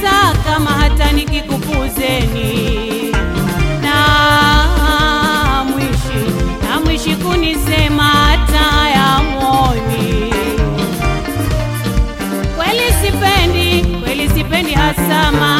kabisa kama hata nikikupuzeni. Na mwishi na mwishi kunisema hata ya mwoni. Kweli sipendi kweli sipendi hasama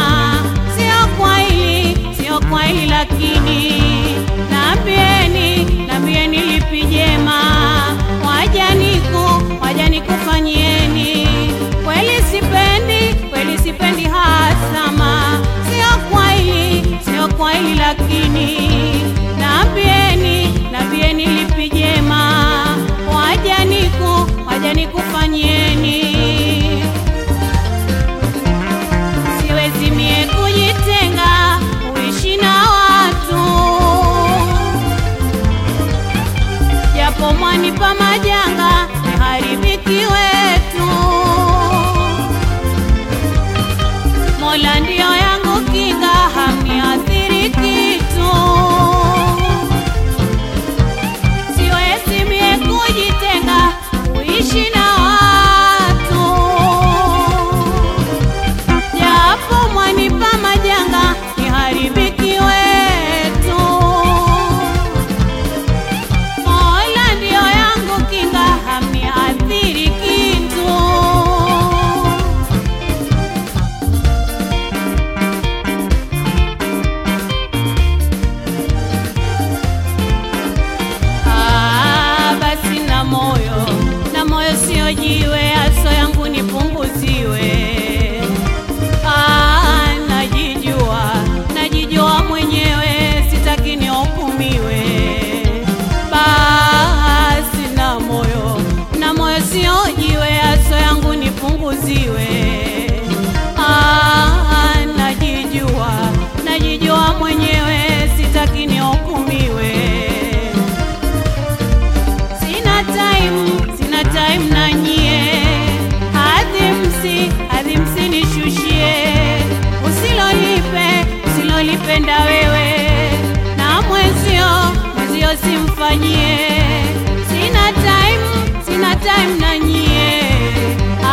na sina time, sina time na nyie.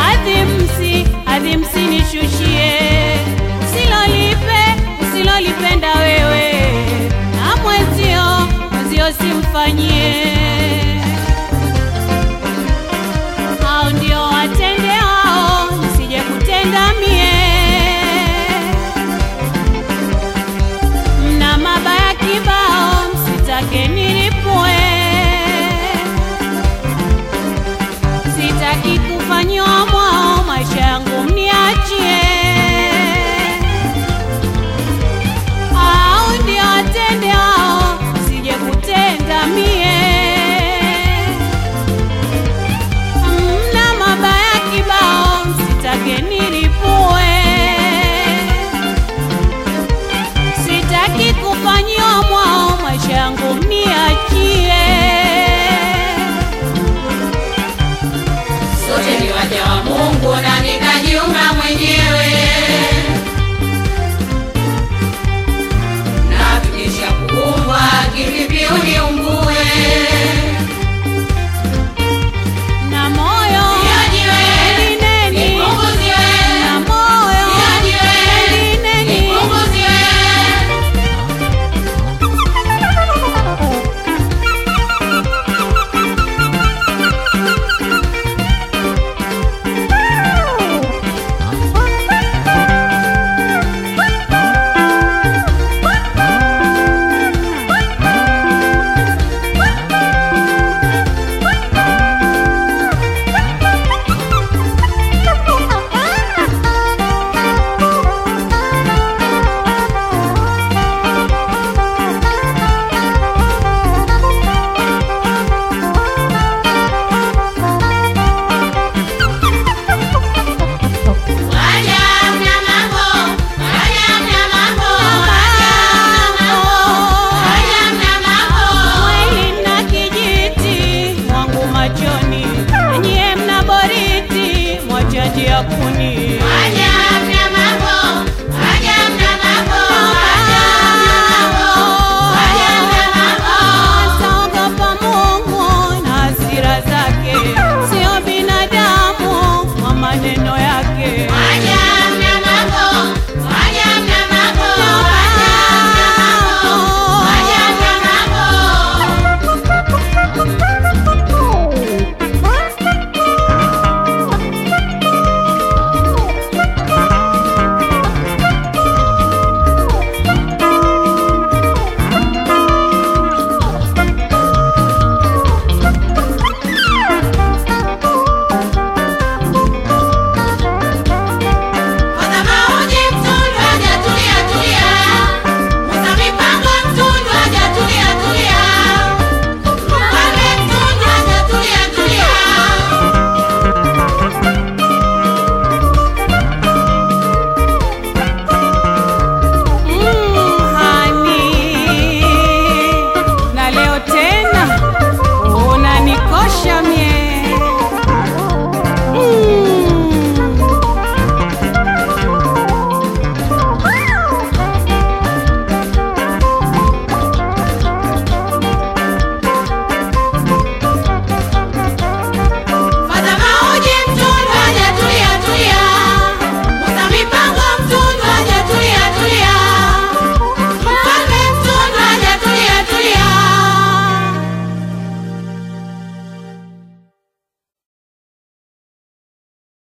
Adhimsi, adhimsi nishushie, silolipe silolipenda wewe. Na mwezio, mwezio simfanyie. muni.